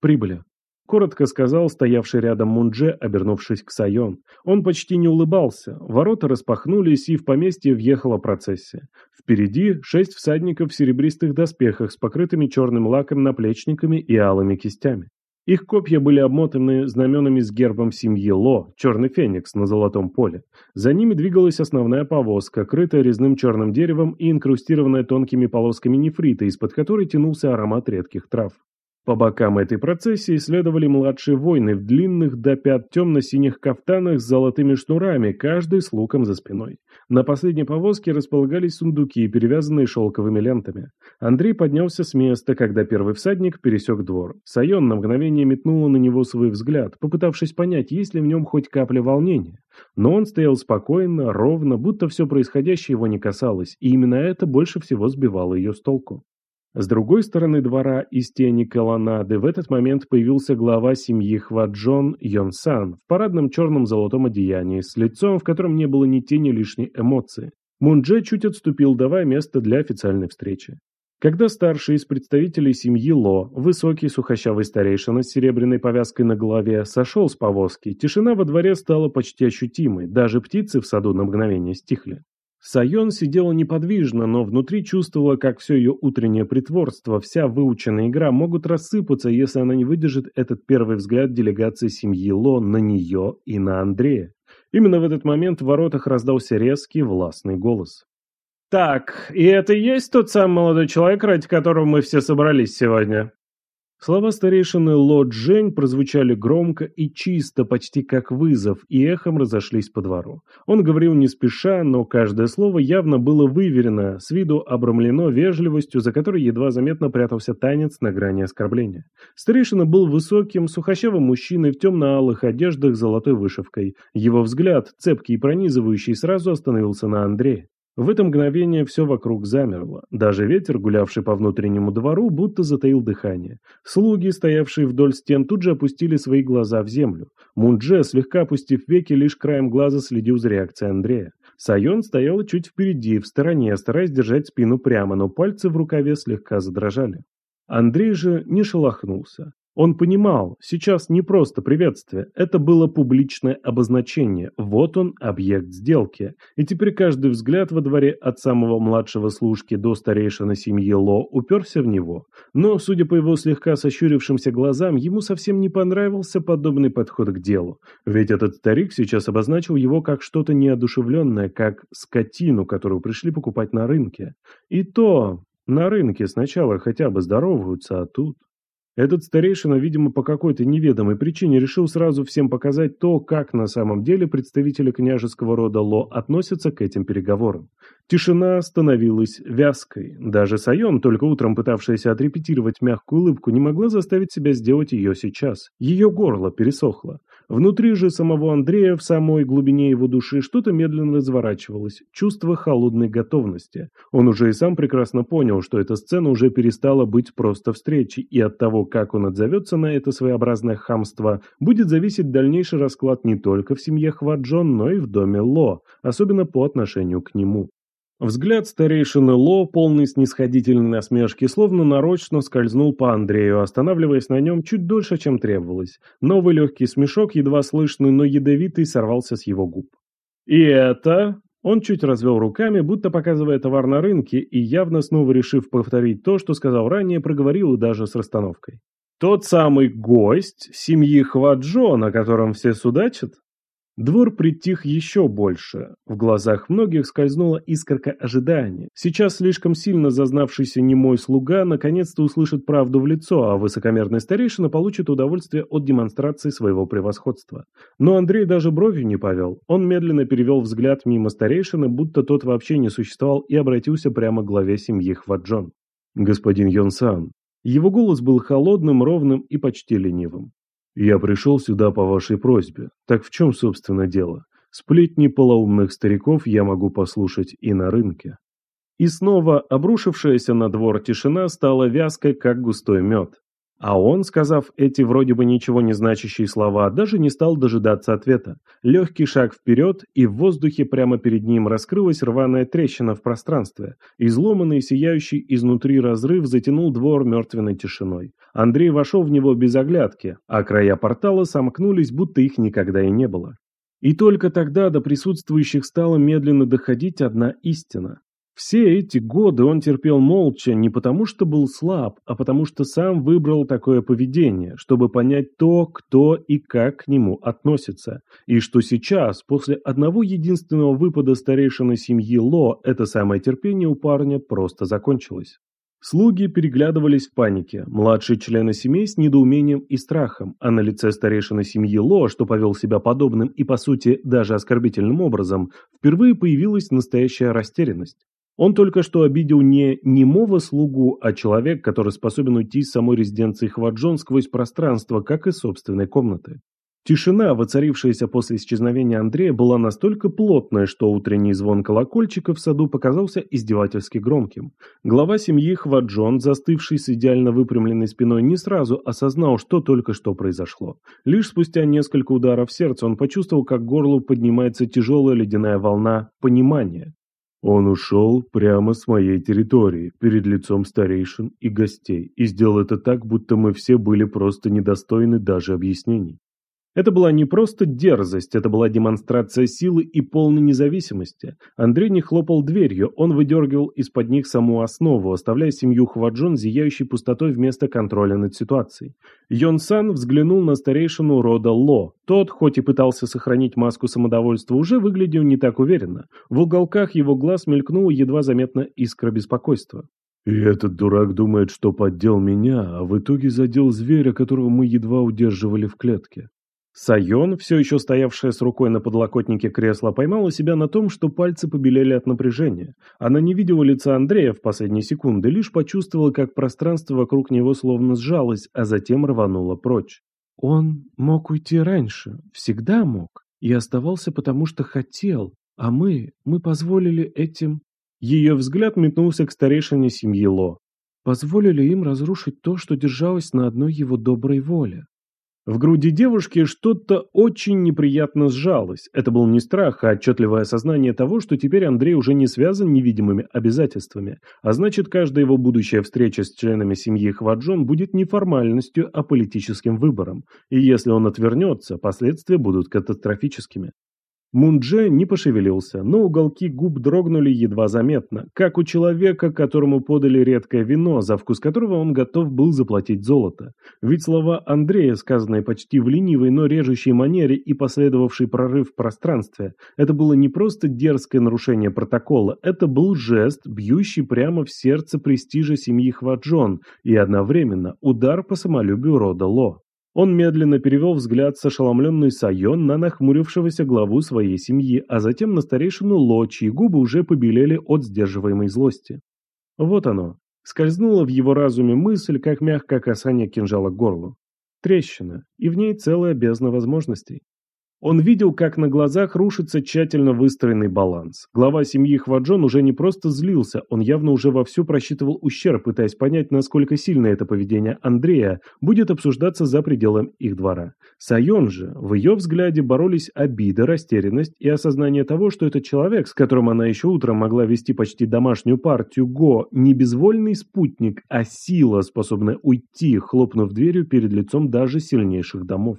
«Прибыли», — коротко сказал стоявший рядом Мундже, обернувшись к Сайон. Он почти не улыбался. Ворота распахнулись, и в поместье въехала процессия. Впереди шесть всадников в серебристых доспехах с покрытыми черным лаком наплечниками и алыми кистями. Их копья были обмотаны знаменами с гербом семьи Ло, черный феникс на золотом поле. За ними двигалась основная повозка, крытая резным черным деревом и инкрустированная тонкими полосками нефрита, из-под которой тянулся аромат редких трав. По бокам этой процессии следовали младшие воины в длинных до пят темно-синих кафтанах с золотыми шнурами, каждый с луком за спиной. На последней повозке располагались сундуки, перевязанные шелковыми лентами. Андрей поднялся с места, когда первый всадник пересек двор. Сайон на мгновение метнула на него свой взгляд, попытавшись понять, есть ли в нем хоть капля волнения. Но он стоял спокойно, ровно, будто все происходящее его не касалось, и именно это больше всего сбивало ее с толку. С другой стороны двора из тени колоннады в этот момент появился глава семьи Хваджон Йонсан в парадном черном золотом одеянии, с лицом, в котором не было ни тени лишней эмоции. Мундже чуть отступил, давая место для официальной встречи. Когда старший из представителей семьи Ло, высокий сухощавый старейшина с серебряной повязкой на голове, сошел с повозки, тишина во дворе стала почти ощутимой, даже птицы в саду на мгновение стихли. Сайон сидела неподвижно, но внутри чувствовала, как все ее утреннее притворство, вся выученная игра могут рассыпаться, если она не выдержит этот первый взгляд делегации семьи Ло на нее и на Андрея. Именно в этот момент в воротах раздался резкий властный голос. «Так, и это и есть тот самый молодой человек, ради которого мы все собрались сегодня?» Слова старейшины Ло Джень прозвучали громко и чисто, почти как вызов, и эхом разошлись по двору. Он говорил не спеша, но каждое слово явно было выверено, с виду обрамлено вежливостью, за которой едва заметно прятался танец на грани оскорбления. Старейшина был высоким, сухощавым мужчиной в темно-алых одеждах с золотой вышивкой. Его взгляд, цепкий и пронизывающий, сразу остановился на Андре. В это мгновение все вокруг замерло. Даже ветер, гулявший по внутреннему двору, будто затаил дыхание. Слуги, стоявшие вдоль стен, тут же опустили свои глаза в землю. Мундже, слегка опустив веки, лишь краем глаза следил за реакцией Андрея. Сайон стояла чуть впереди, в стороне, стараясь держать спину прямо, но пальцы в рукаве слегка задрожали. Андрей же не шелохнулся. Он понимал, сейчас не просто приветствие, это было публичное обозначение, вот он объект сделки. И теперь каждый взгляд во дворе от самого младшего служки до старейшины семьи Ло уперся в него. Но, судя по его слегка сощурившимся глазам, ему совсем не понравился подобный подход к делу. Ведь этот старик сейчас обозначил его как что-то неодушевленное, как скотину, которую пришли покупать на рынке. И то, на рынке сначала хотя бы здороваются, а тут... Этот старейшина, видимо, по какой-то неведомой причине решил сразу всем показать то, как на самом деле представители княжеского рода Ло относятся к этим переговорам. Тишина становилась вязкой. Даже Сайон, только утром пытавшаяся отрепетировать мягкую улыбку, не могла заставить себя сделать ее сейчас. Ее горло пересохло. Внутри же самого Андрея, в самой глубине его души, что-то медленно разворачивалось, чувство холодной готовности. Он уже и сам прекрасно понял, что эта сцена уже перестала быть просто встречей, и от того, как он отзовется на это своеобразное хамство, будет зависеть дальнейший расклад не только в семье Хваджон, но и в доме Ло, особенно по отношению к нему. Взгляд старейшины Ло, полный снисходительной насмешки, словно нарочно скользнул по Андрею, останавливаясь на нем чуть дольше, чем требовалось. Новый легкий смешок, едва слышный, но ядовитый, сорвался с его губ. «И это...» Он чуть развел руками, будто показывая товар на рынке, и явно снова решив повторить то, что сказал ранее, проговорил даже с расстановкой. «Тот самый гость семьи Хваджо, о котором все судачат?» Двор притих еще больше. В глазах многих скользнула искорка ожидания. Сейчас слишком сильно зазнавшийся немой слуга наконец-то услышит правду в лицо, а высокомерный старейшина получит удовольствие от демонстрации своего превосходства. Но Андрей даже бровью не повел. Он медленно перевел взгляд мимо старейшины, будто тот вообще не существовал, и обратился прямо к главе семьи Хваджон. «Господин Йонсан». Его голос был холодным, ровным и почти ленивым. Я пришел сюда по вашей просьбе. Так в чем, собственно, дело? Сплетни полоумных стариков я могу послушать и на рынке. И снова обрушившаяся на двор тишина стала вязкой, как густой мед. А он, сказав эти вроде бы ничего не значащие слова, даже не стал дожидаться ответа. Легкий шаг вперед, и в воздухе прямо перед ним раскрылась рваная трещина в пространстве. Изломанный, сияющий изнутри разрыв затянул двор мертвенной тишиной. Андрей вошел в него без оглядки, а края портала сомкнулись, будто их никогда и не было. И только тогда до присутствующих стала медленно доходить одна истина. Все эти годы он терпел молча не потому, что был слаб, а потому что сам выбрал такое поведение, чтобы понять то, кто и как к нему относится. И что сейчас, после одного единственного выпада старейшины семьи Ло, это самое терпение у парня просто закончилось. Слуги переглядывались в панике, младшие члены семей с недоумением и страхом, а на лице старейшины семьи Ло, что повел себя подобным и, по сути, даже оскорбительным образом, впервые появилась настоящая растерянность. Он только что обидел не немого слугу, а человек, который способен уйти из самой резиденции Хваджон сквозь пространство, как и собственной комнаты. Тишина, воцарившаяся после исчезновения Андрея, была настолько плотная, что утренний звон колокольчика в саду показался издевательски громким. Глава семьи Хваджон, застывший с идеально выпрямленной спиной, не сразу осознал, что только что произошло. Лишь спустя несколько ударов сердца он почувствовал, как горлу поднимается тяжелая ледяная волна понимания. Он ушел прямо с моей территории, перед лицом старейшин и гостей, и сделал это так, будто мы все были просто недостойны даже объяснений. Это была не просто дерзость, это была демонстрация силы и полной независимости. Андрей не хлопал дверью, он выдергивал из-под них саму основу, оставляя семью Хваджон зияющей пустотой вместо контроля над ситуацией. Йон Сан взглянул на старейшину рода Ло. Тот, хоть и пытался сохранить маску самодовольства, уже выглядел не так уверенно. В уголках его глаз мелькнула едва заметно искра беспокойства. «И этот дурак думает, что поддел меня, а в итоге задел зверя, которого мы едва удерживали в клетке. Сайон, все еще стоявшая с рукой на подлокотнике кресла, поймала себя на том, что пальцы побелели от напряжения. Она не видела лица Андрея в последние секунды, лишь почувствовала, как пространство вокруг него словно сжалось, а затем рвануло прочь. Он мог уйти раньше, всегда мог, и оставался потому, что хотел, а мы, мы позволили этим... Ее взгляд метнулся к старейшине семьи Ло. Позволили им разрушить то, что держалось на одной его доброй воле. В груди девушки что-то очень неприятно сжалось. Это был не страх, а отчетливое осознание того, что теперь Андрей уже не связан невидимыми обязательствами, а значит, каждая его будущая встреча с членами семьи Хваджон будет не формальностью, а политическим выбором. И если он отвернется, последствия будут катастрофическими. Мундже не пошевелился, но уголки губ дрогнули едва заметно, как у человека, которому подали редкое вино, за вкус которого он готов был заплатить золото. Ведь слова Андрея, сказанные почти в ленивой, но режущей манере и последовавший прорыв в пространстве, это было не просто дерзкое нарушение протокола, это был жест, бьющий прямо в сердце престижа семьи Хваджон и одновременно удар по самолюбию рода Ло. Он медленно перевел взгляд с ошеломленной Сайон на нахмурившегося главу своей семьи, а затем на старейшину Ло, чьи губы уже побелели от сдерживаемой злости. Вот оно. Скользнула в его разуме мысль, как мягкое касание кинжала к горлу. Трещина, и в ней целая бездна возможностей. Он видел, как на глазах рушится тщательно выстроенный баланс. Глава семьи Хваджон уже не просто злился, он явно уже вовсю просчитывал ущерб, пытаясь понять, насколько сильно это поведение Андрея будет обсуждаться за пределами их двора. Сайон же, в ее взгляде боролись обида, растерянность и осознание того, что этот человек, с которым она еще утром могла вести почти домашнюю партию Го, не безвольный спутник, а сила, способная уйти, хлопнув дверью перед лицом даже сильнейших домов.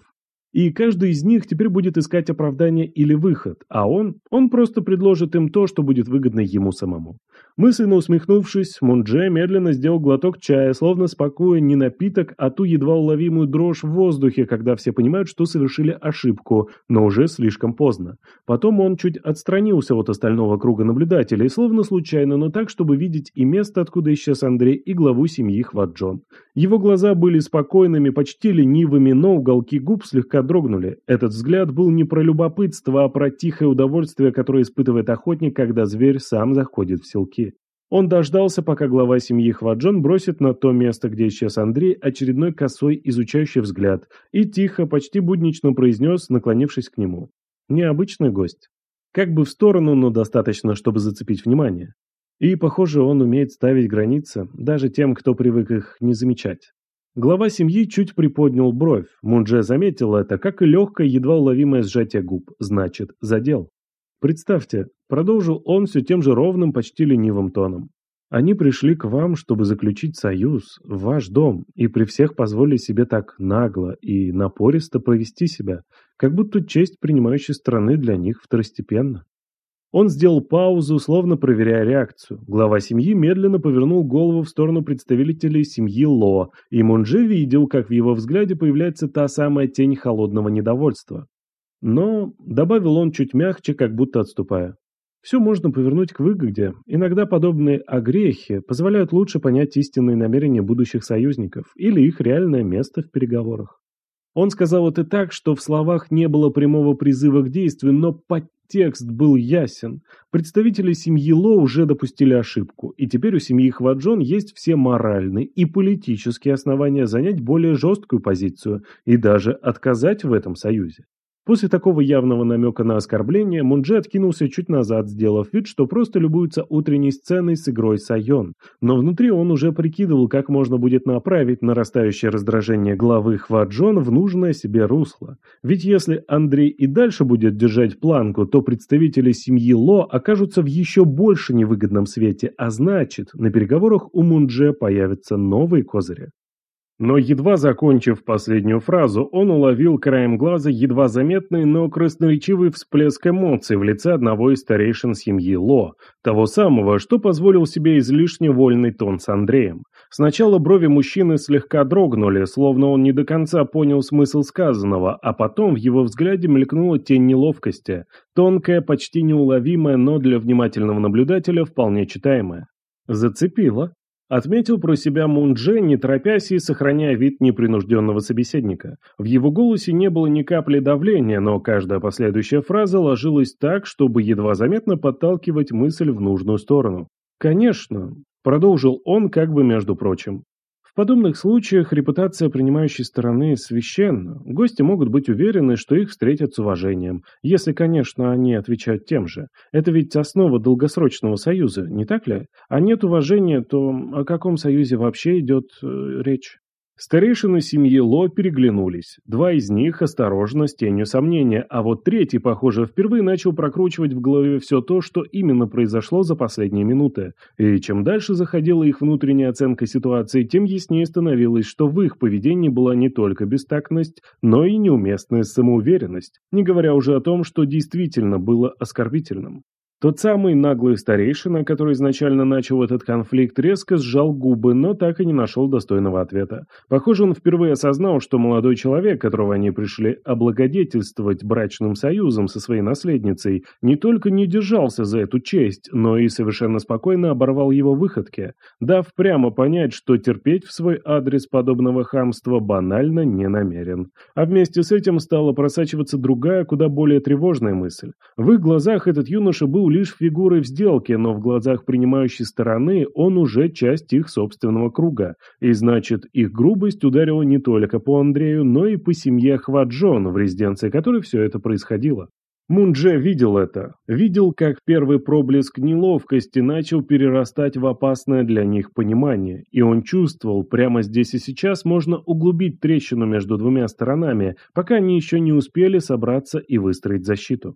И каждый из них теперь будет искать оправдание или выход, а он, он просто предложит им то, что будет выгодно ему самому. Мысленно усмехнувшись, Мундже медленно сделал глоток чая, словно спокоя не напиток, а ту едва уловимую дрожь в воздухе, когда все понимают, что совершили ошибку, но уже слишком поздно. Потом он чуть отстранился от остального круга наблюдателей, словно случайно, но так, чтобы видеть и место, откуда исчез Андрей, и главу семьи Хваджон. Его глаза были спокойными, почти ленивыми, но уголки губ слегка дрогнули. Этот взгляд был не про любопытство, а про тихое удовольствие, которое испытывает охотник, когда зверь сам заходит в селки. Он дождался, пока глава семьи Хваджон бросит на то место, где исчез Андрей, очередной косой изучающий взгляд, и тихо, почти буднично произнес, наклонившись к нему. Необычный гость. Как бы в сторону, но достаточно, чтобы зацепить внимание. И, похоже, он умеет ставить границы, даже тем, кто привык их не замечать. Глава семьи чуть приподнял бровь. Мунже заметил это, как и легкое, едва уловимое сжатие губ. Значит, задел. Представьте, продолжил он все тем же ровным, почти ленивым тоном. Они пришли к вам, чтобы заключить союз, в ваш дом, и при всех позволили себе так нагло и напористо провести себя, как будто честь принимающей страны для них второстепенна. Он сделал паузу, словно проверяя реакцию. Глава семьи медленно повернул голову в сторону представителей семьи Ло, и Монже видел, как в его взгляде появляется та самая тень холодного недовольства. Но, добавил он чуть мягче, как будто отступая, все можно повернуть к выгоде. Иногда подобные огрехи позволяют лучше понять истинные намерения будущих союзников или их реальное место в переговорах. Он сказал это так, что в словах не было прямого призыва к действию, но подтекст был ясен. Представители семьи Ло уже допустили ошибку, и теперь у семьи Хваджон есть все моральные и политические основания занять более жесткую позицию и даже отказать в этом союзе. После такого явного намека на оскорбление, Мунджи откинулся чуть назад, сделав вид, что просто любуется утренней сценой с игрой Сайон. Но внутри он уже прикидывал, как можно будет направить нарастающее раздражение главы Хваджон в нужное себе русло. Ведь если Андрей и дальше будет держать планку, то представители семьи Ло окажутся в еще больше невыгодном свете, а значит, на переговорах у Мундже появятся новые козыри. Но едва закончив последнюю фразу, он уловил краем глаза едва заметный, но красноречивый всплеск эмоций в лице одного из старейшин семьи Ло, того самого, что позволил себе излишне вольный тон с Андреем. Сначала брови мужчины слегка дрогнули, словно он не до конца понял смысл сказанного, а потом в его взгляде мелькнула тень неловкости, тонкая, почти неуловимая, но для внимательного наблюдателя вполне читаемая. Зацепило. Отметил про себя Мундже, не торопясь и сохраняя вид непринужденного собеседника. В его голосе не было ни капли давления, но каждая последующая фраза ложилась так, чтобы едва заметно подталкивать мысль в нужную сторону. «Конечно», — продолжил он как бы между прочим, в подобных случаях репутация принимающей стороны священна. Гости могут быть уверены, что их встретят с уважением, если, конечно, они отвечают тем же. Это ведь основа долгосрочного союза, не так ли? А нет уважения, то о каком союзе вообще идет э, речь? Старейшины семьи Ло переглянулись. Два из них осторожно, с тенью сомнения, а вот третий, похоже, впервые начал прокручивать в голове все то, что именно произошло за последние минуты. И чем дальше заходила их внутренняя оценка ситуации, тем яснее становилось, что в их поведении была не только бестактность, но и неуместная самоуверенность, не говоря уже о том, что действительно было оскорбительным. Тот самый наглый старейшина, который изначально начал этот конфликт, резко сжал губы, но так и не нашел достойного ответа. Похоже, он впервые осознал, что молодой человек, которого они пришли облагодетельствовать брачным союзом со своей наследницей, не только не держался за эту честь, но и совершенно спокойно оборвал его выходки, дав прямо понять, что терпеть в свой адрес подобного хамства банально не намерен. А вместе с этим стала просачиваться другая, куда более тревожная мысль. В их глазах этот юноша был лишь фигурой в сделке, но в глазах принимающей стороны он уже часть их собственного круга. И значит, их грубость ударила не только по Андрею, но и по семье Хваджон, в резиденции которой все это происходило. Мундже видел это. Видел, как первый проблеск неловкости начал перерастать в опасное для них понимание. И он чувствовал, прямо здесь и сейчас можно углубить трещину между двумя сторонами, пока они еще не успели собраться и выстроить защиту.